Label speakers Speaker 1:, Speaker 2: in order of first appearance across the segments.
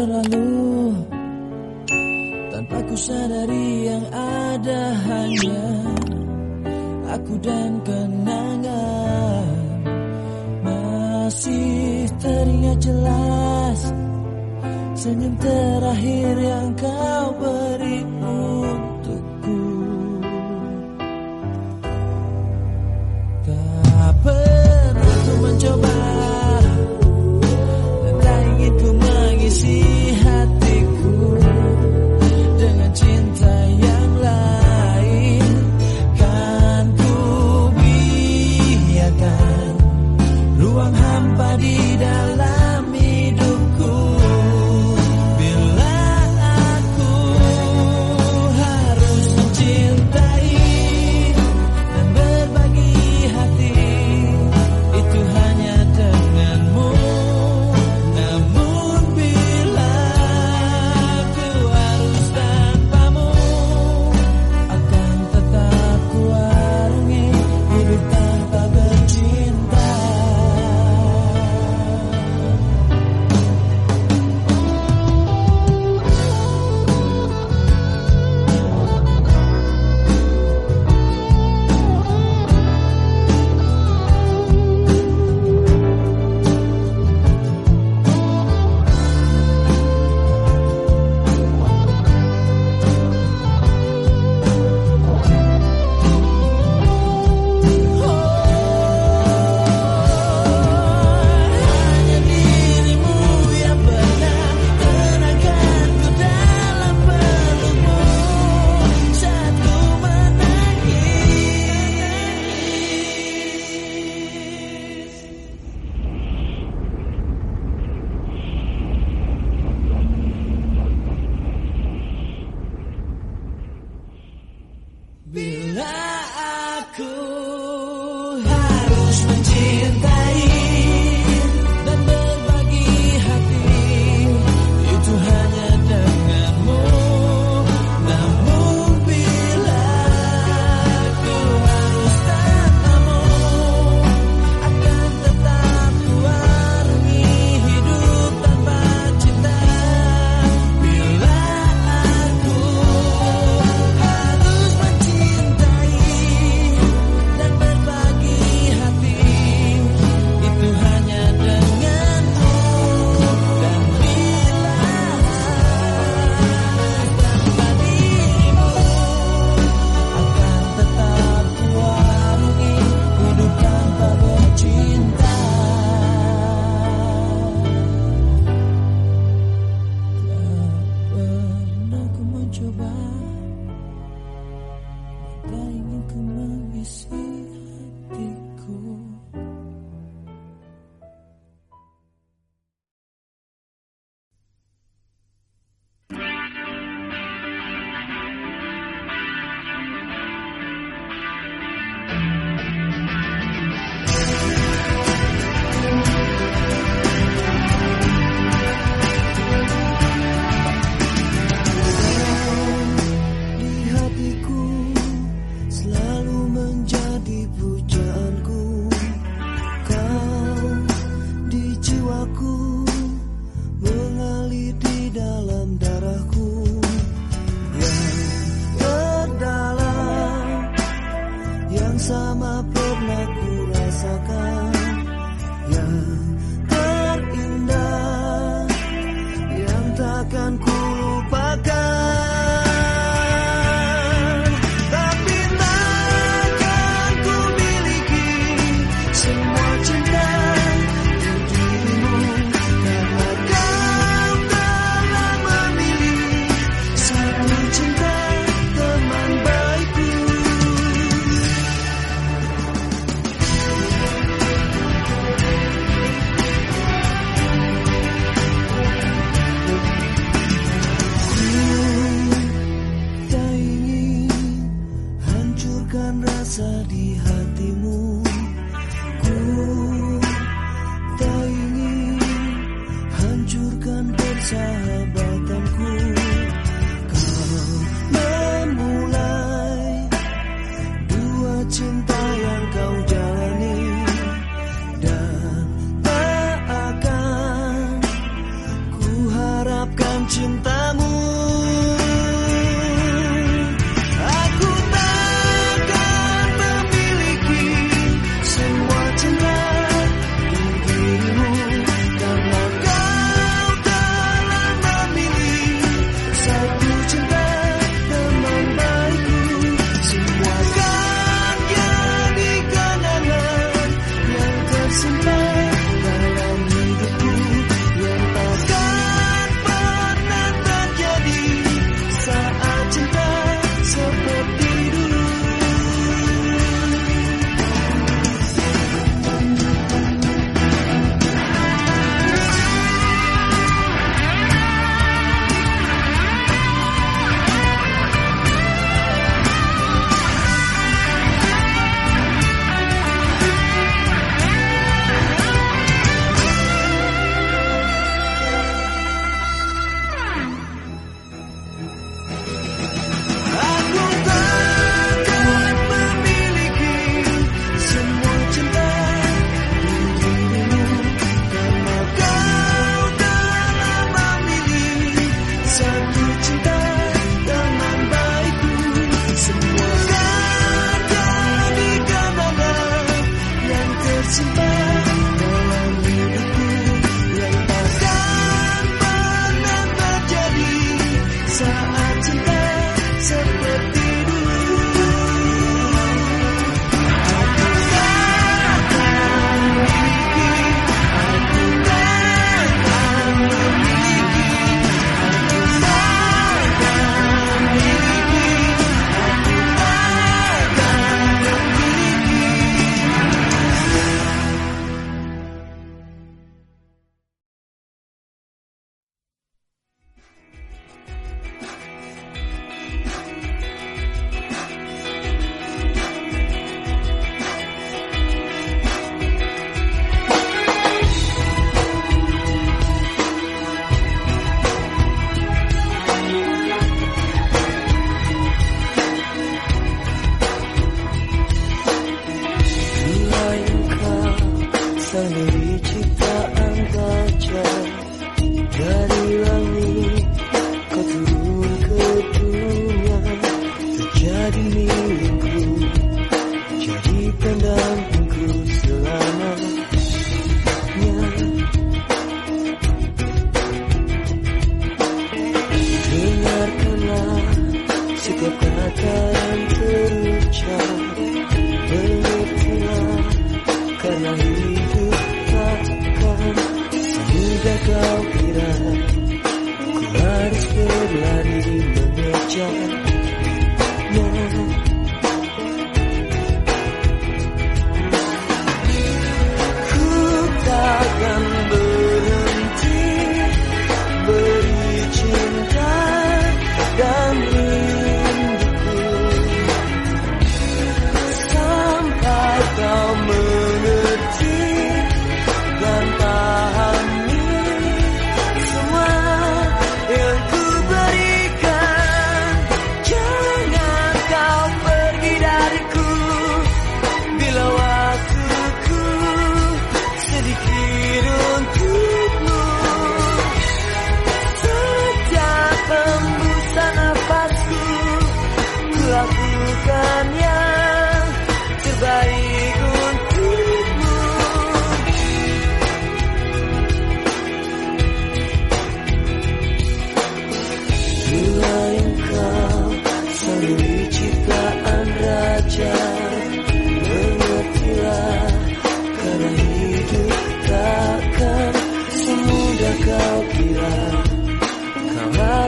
Speaker 1: berlalu. Tanpa ku sadari yang ada hanya Aku dan kenangan. Masih teringat jelas Senyum terakhir yang kau berikan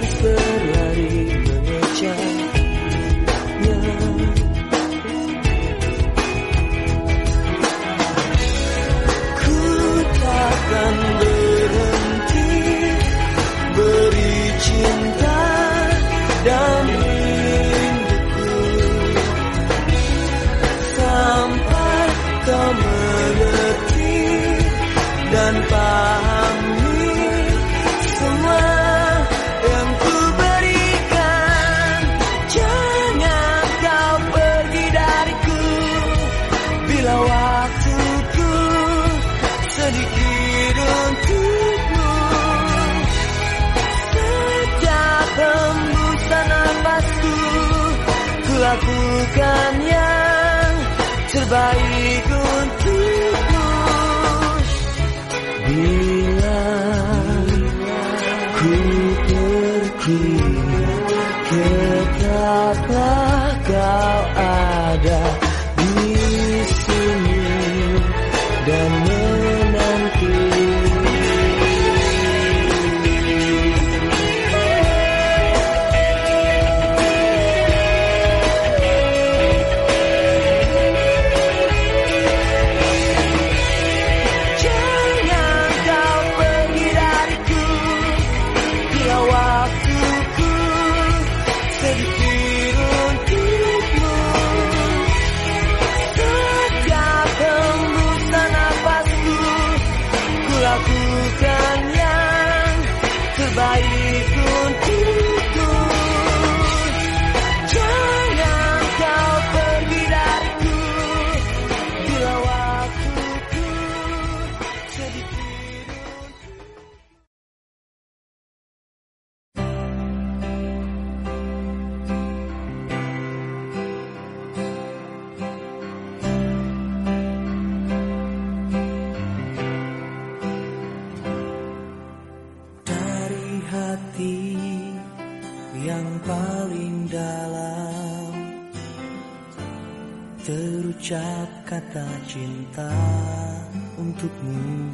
Speaker 1: heartbreak. cinta untukmu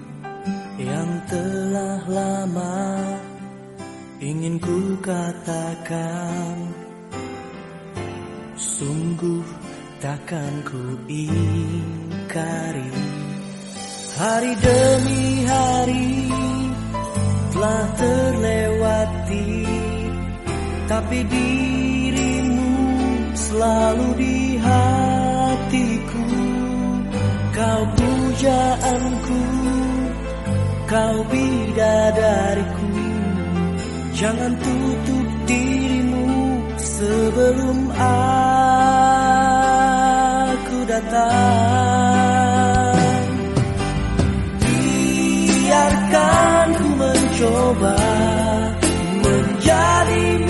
Speaker 1: yang telah lama ingin ku katakan sungguh takkan ku ingkari hari demi hari telah terlewati tapi dirimu selalu dihati. pujaanku Kau bidadariku Jangan tutup dirimu Sebelum aku datang. Biarkan ku mencoba Menjadi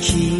Speaker 1: ti.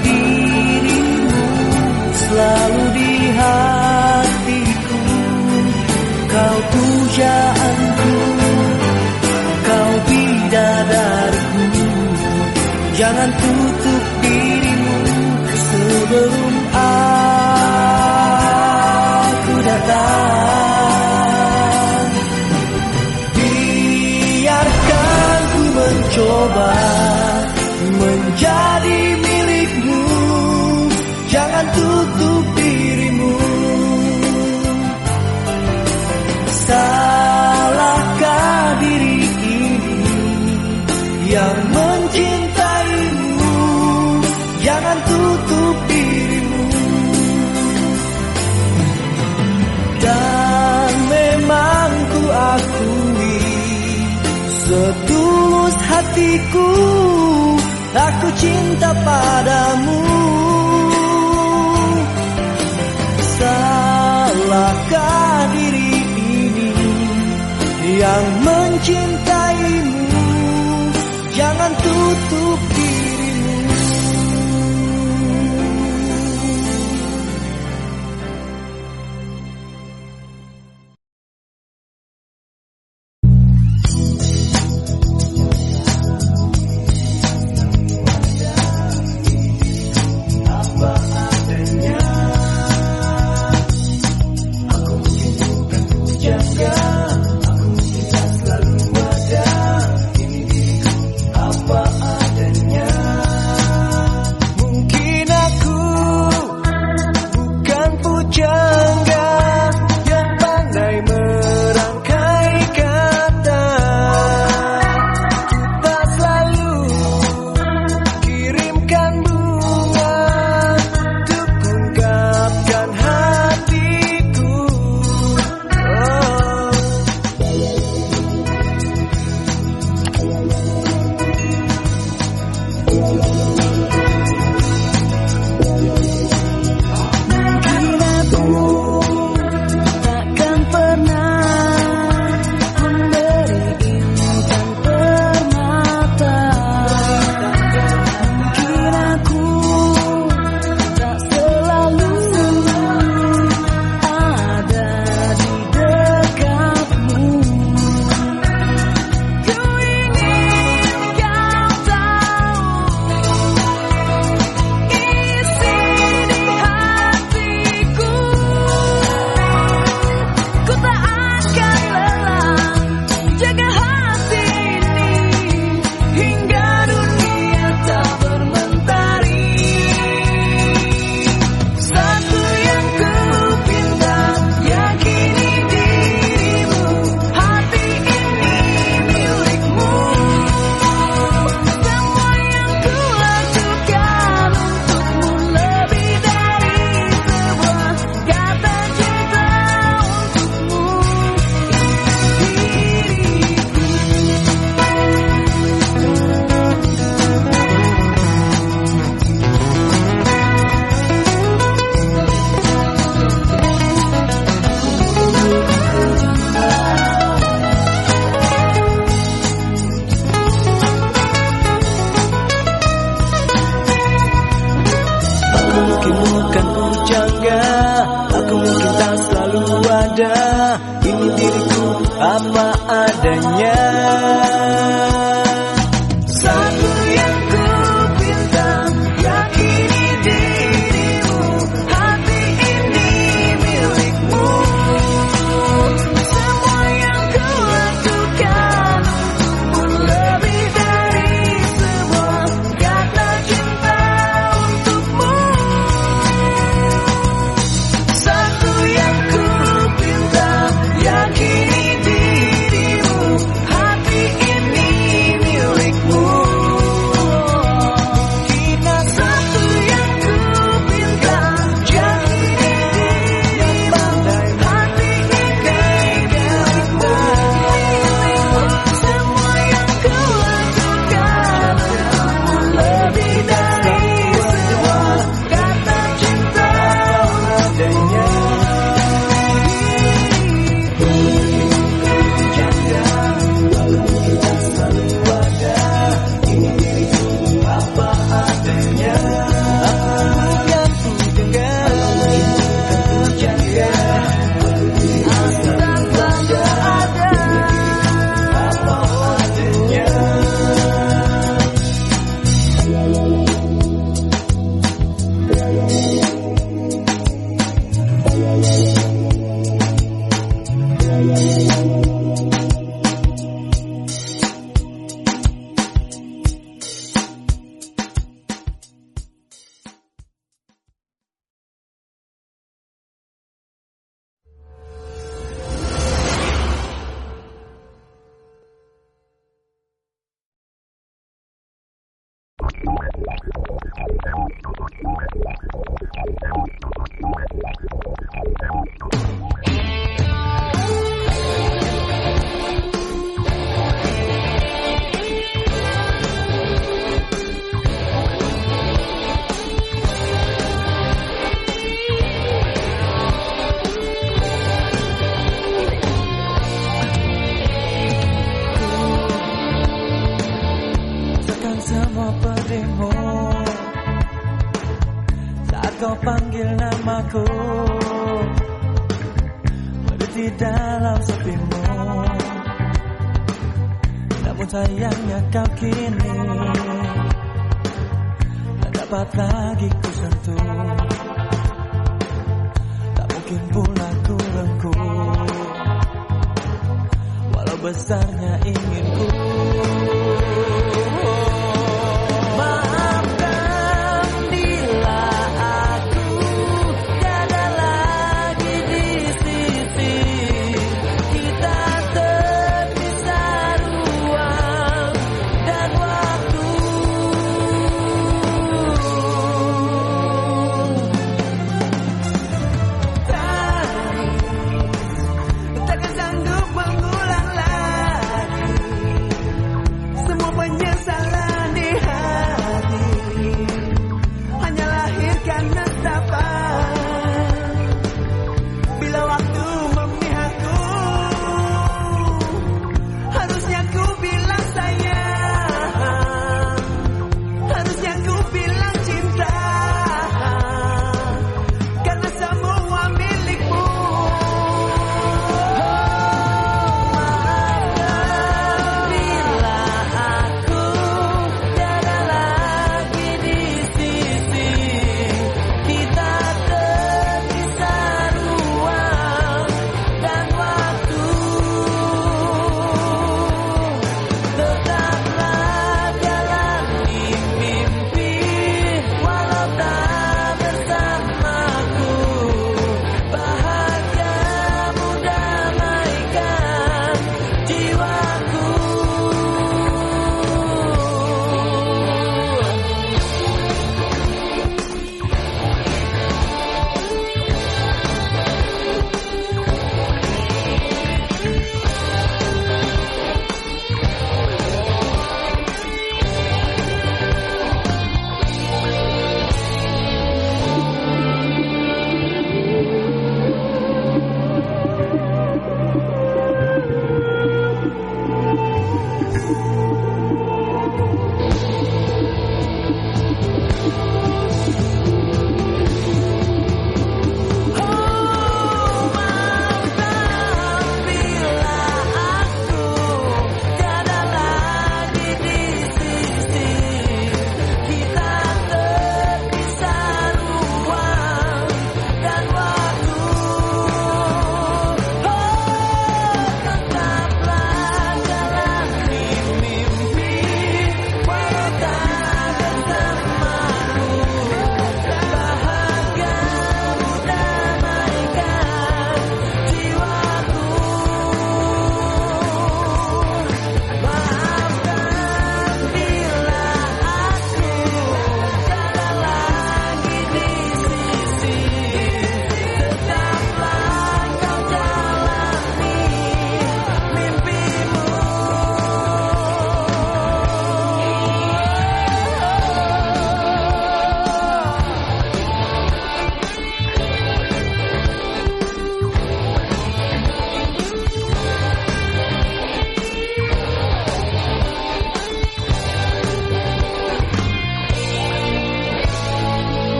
Speaker 1: dirimu selalu di hatiku. Kau pujaanku kau bidadariku. Jangan putus diriku Aku cinta padamu. Salahkah diri ini Yang mencintaimu?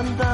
Speaker 1: tanta